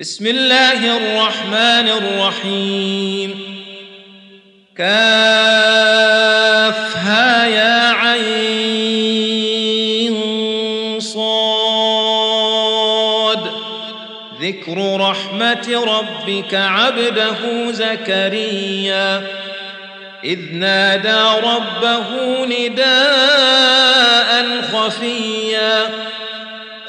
بسم الله الرحمن الرحيم. كافها يا عين صاد. ذكر رحمة ربك عبده زكريا. إذ نادى ربه نداء خفيا.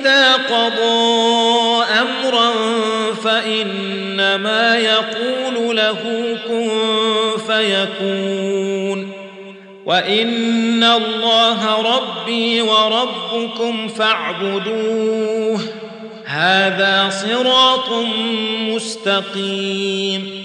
إذا قَضَى أمرا فإنما يقول له كن فيكون وإن الله ربي وربكم فاعبدوه هذا صراط مستقيم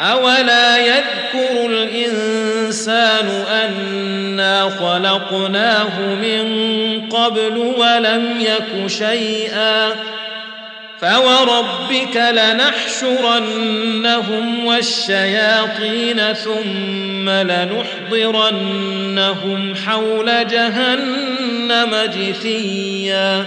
اولا يذكر الانسان انا خلقناه من قبل ولم يك شيئا فوربك لنحشرنهم والشياطين ثم لنحضرنهم حول جهنم جثيا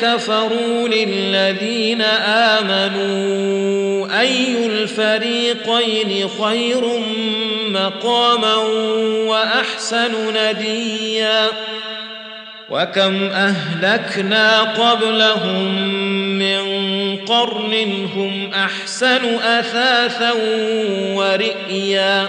كفروا للذين آمنوا أي الفريقين خير مقاما وأحسن نديا؟ وكم أهلكنا قبلهم من قرن هم أحسن أثاثا ورئيا؟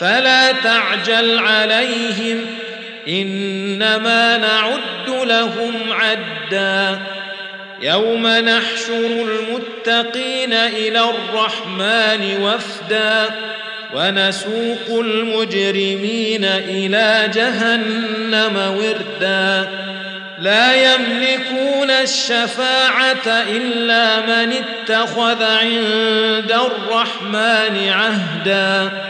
فلا تعجل عليهم إنما نعد لهم عدا. يوم نحشر المتقين إلى الرحمن وفدا ونسوق المجرمين إلى جهنم وردا. لا يملكون الشفاعة إلا من اتخذ عند الرحمن عهدا.